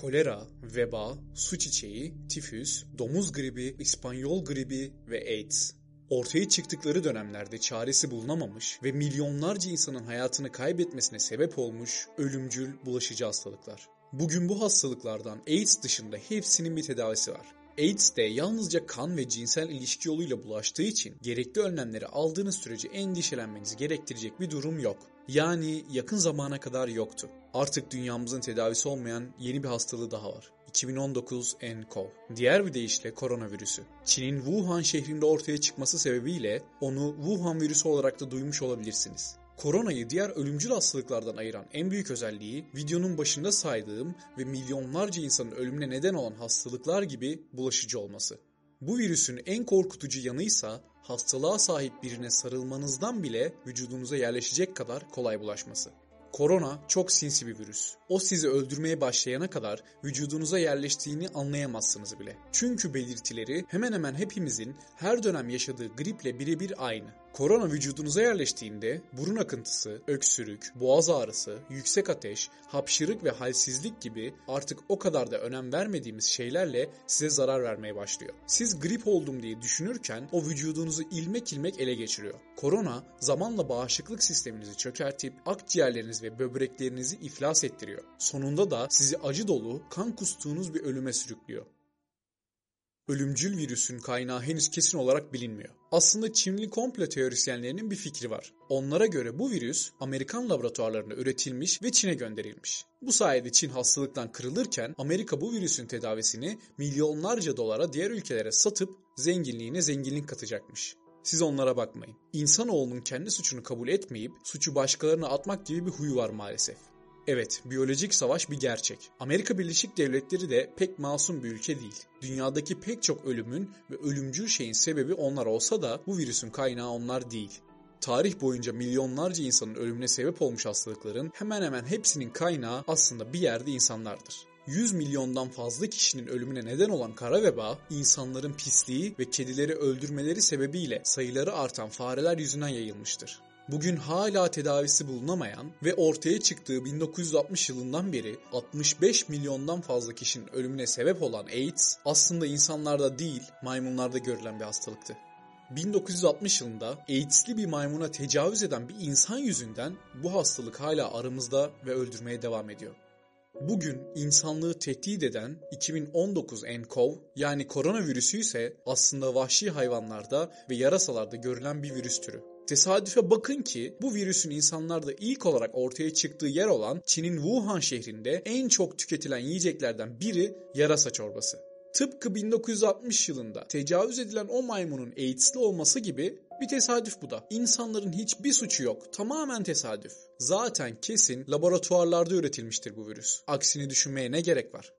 kolera, veba, su çiçeği, tifüs, domuz gribi, İspanyol gribi ve AIDS. Ortaya çıktıkları dönemlerde çaresi bulunamamış ve milyonlarca insanın hayatını kaybetmesine sebep olmuş ölümcül bulaşıcı hastalıklar. Bugün bu hastalıklardan AIDS dışında hepsinin bir tedavisi var. AIDS de yalnızca kan ve cinsel ilişki yoluyla bulaştığı için gerekli önlemleri aldığınız sürece endişelenmenizi gerektirecek bir durum yok. Yani yakın zamana kadar yoktu. Artık dünyamızın tedavisi olmayan yeni bir hastalığı daha var. 2019 nCoV. Diğer bir deyişle koronavirüsü. Çin'in Wuhan şehrinde ortaya çıkması sebebiyle onu Wuhan virüsü olarak da duymuş olabilirsiniz. Koronayı diğer ölümcül hastalıklardan ayıran en büyük özelliği videonun başında saydığım ve milyonlarca insanın ölümüne neden olan hastalıklar gibi bulaşıcı olması. Bu virüsün en korkutucu yanıysa hastalığa sahip birine sarılmanızdan bile vücudunuza yerleşecek kadar kolay bulaşması. Korona çok sinsi bir virüs. O sizi öldürmeye başlayana kadar vücudunuza yerleştiğini anlayamazsınız bile. Çünkü belirtileri hemen hemen hepimizin her dönem yaşadığı griple birebir aynı. Korona vücudunuza yerleştiğinde burun akıntısı, öksürük, boğaz ağrısı, yüksek ateş, hapşırık ve halsizlik gibi artık o kadar da önem vermediğimiz şeylerle size zarar vermeye başlıyor. Siz grip oldum diye düşünürken o vücudunuzu ilmek ilmek ele geçiriyor. Korona zamanla bağışıklık sisteminizi çökertip akciğerleriniz ve böbreklerinizi iflas ettiriyor. Sonunda da sizi acı dolu, kan kustuğunuz bir ölüme sürüklüyor. Ölümcül virüsün kaynağı henüz kesin olarak bilinmiyor. Aslında Çinli komplo teorisyenlerinin bir fikri var. Onlara göre bu virüs Amerikan laboratuvarlarında üretilmiş ve Çin'e gönderilmiş. Bu sayede Çin hastalıktan kırılırken Amerika bu virüsün tedavisini milyonlarca dolara diğer ülkelere satıp zenginliğine zenginlik katacakmış. Siz onlara bakmayın. İnsanoğlunun kendi suçunu kabul etmeyip suçu başkalarına atmak gibi bir huyu var maalesef. Evet, biyolojik savaş bir gerçek. Amerika Birleşik Devletleri de pek masum bir ülke değil. Dünyadaki pek çok ölümün ve ölümcül şeyin sebebi onlar olsa da bu virüsün kaynağı onlar değil. Tarih boyunca milyonlarca insanın ölümüne sebep olmuş hastalıkların hemen hemen hepsinin kaynağı aslında bir yerde insanlardır. 100 milyondan fazla kişinin ölümüne neden olan kara veba, insanların pisliği ve kedileri öldürmeleri sebebiyle sayıları artan fareler yüzünden yayılmıştır. Bugün hala tedavisi bulunamayan ve ortaya çıktığı 1960 yılından beri 65 milyondan fazla kişinin ölümüne sebep olan AIDS aslında insanlarda değil maymunlarda görülen bir hastalıktı. 1960 yılında AIDS'li bir maymuna tecavüz eden bir insan yüzünden bu hastalık hala aramızda ve öldürmeye devam ediyor. Bugün insanlığı tehdit eden 2019 nCoV yani koronavirüsü ise aslında vahşi hayvanlarda ve yarasalarda görülen bir virüs türü. Tesadüfe bakın ki bu virüsün insanlarda ilk olarak ortaya çıktığı yer olan Çin'in Wuhan şehrinde en çok tüketilen yiyeceklerden biri yarasa çorbası. Tıpkı 1960 yılında tecavüz edilen o maymunun AIDS'li olması gibi bir tesadüf bu da. İnsanların hiçbir suçu yok. Tamamen tesadüf. Zaten kesin laboratuvarlarda üretilmiştir bu virüs. Aksini düşünmeye ne gerek var?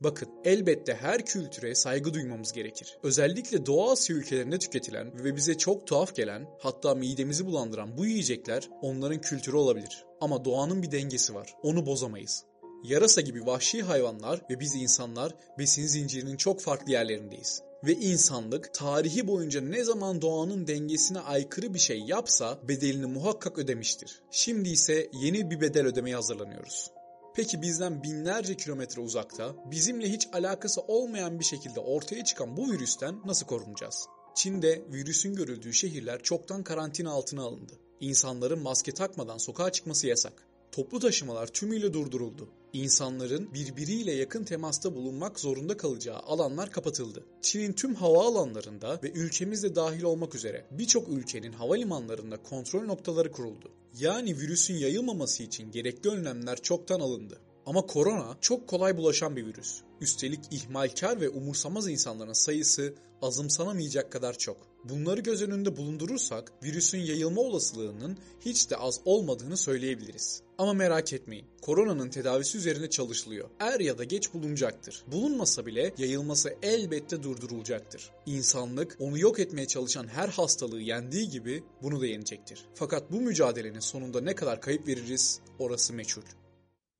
Bakın elbette her kültüre saygı duymamız gerekir. Özellikle Doğu Asya ülkelerinde tüketilen ve bize çok tuhaf gelen hatta midemizi bulandıran bu yiyecekler onların kültürü olabilir. Ama doğanın bir dengesi var. Onu bozamayız. Yarasa gibi vahşi hayvanlar ve biz insanlar besin zincirinin çok farklı yerlerindeyiz. Ve insanlık tarihi boyunca ne zaman doğanın dengesine aykırı bir şey yapsa bedelini muhakkak ödemiştir. Şimdi ise yeni bir bedel ödemeye hazırlanıyoruz. Peki bizden binlerce kilometre uzakta, bizimle hiç alakası olmayan bir şekilde ortaya çıkan bu virüsten nasıl korunacağız? Çin'de virüsün görüldüğü şehirler çoktan karantina altına alındı. İnsanların maske takmadan sokağa çıkması yasak. Toplu taşımalar tümüyle durduruldu. İnsanların birbiriyle yakın temasta bulunmak zorunda kalacağı alanlar kapatıldı. Çin'in tüm havaalanlarında ve ülkemizde dahil olmak üzere birçok ülkenin havalimanlarında kontrol noktaları kuruldu. Yani virüsün yayılmaması için gerekli önlemler çoktan alındı. Ama korona çok kolay bulaşan bir virüs. Üstelik ihmalkar ve umursamaz insanların sayısı azımsanamayacak kadar çok. Bunları göz önünde bulundurursak virüsün yayılma olasılığının hiç de az olmadığını söyleyebiliriz. Ama merak etmeyin. Koronanın tedavisi üzerine çalışılıyor. Er ya da geç bulunacaktır. Bulunmasa bile yayılması elbette durdurulacaktır. İnsanlık onu yok etmeye çalışan her hastalığı yendiği gibi bunu da yenecektir. Fakat bu mücadelenin sonunda ne kadar kayıp veririz orası meçhul.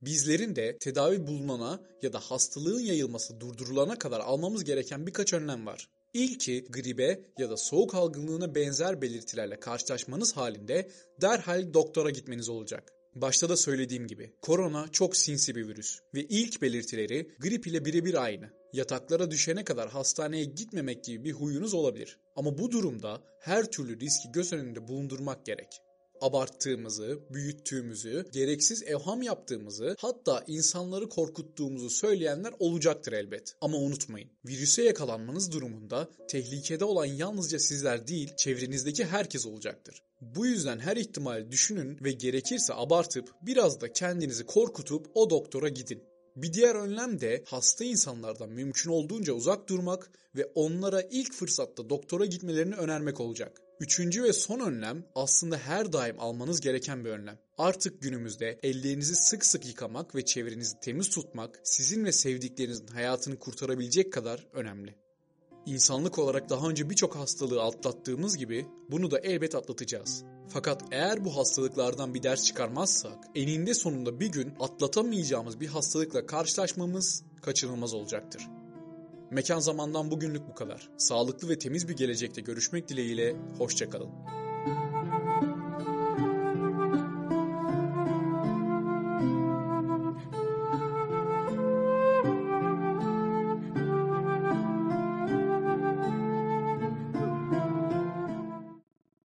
Bizlerin de tedavi bulunana ya da hastalığın yayılması durdurulana kadar almamız gereken birkaç önlem var. İlki gribe ya da soğuk algınlığına benzer belirtilerle karşılaşmanız halinde derhal doktora gitmeniz olacak. Başta da söylediğim gibi korona çok sinsi bir virüs ve ilk belirtileri grip ile birebir aynı. Yataklara düşene kadar hastaneye gitmemek gibi bir huyunuz olabilir. Ama bu durumda her türlü riski göz önünde bulundurmak gerek abarttığımızı, büyüttüğümüzü, gereksiz evham yaptığımızı, hatta insanları korkuttuğumuzu söyleyenler olacaktır elbet. Ama unutmayın, virüse yakalanmanız durumunda tehlikede olan yalnızca sizler değil, çevrenizdeki herkes olacaktır. Bu yüzden her ihtimal düşünün ve gerekirse abartıp biraz da kendinizi korkutup o doktora gidin. Bir diğer önlem de hasta insanlardan mümkün olduğunca uzak durmak ve onlara ilk fırsatta doktora gitmelerini önermek olacak. Üçüncü ve son önlem aslında her daim almanız gereken bir önlem. Artık günümüzde ellerinizi sık sık yıkamak ve çevrenizi temiz tutmak sizin ve sevdiklerinizin hayatını kurtarabilecek kadar önemli. İnsanlık olarak daha önce birçok hastalığı atlattığımız gibi bunu da elbet atlatacağız. Fakat eğer bu hastalıklardan bir ders çıkarmazsak eninde sonunda bir gün atlatamayacağımız bir hastalıkla karşılaşmamız kaçınılmaz olacaktır. Mekan zamandan bugünlük bu kadar. Sağlıklı ve temiz bir gelecekte görüşmek dileğiyle, hoşçakalın.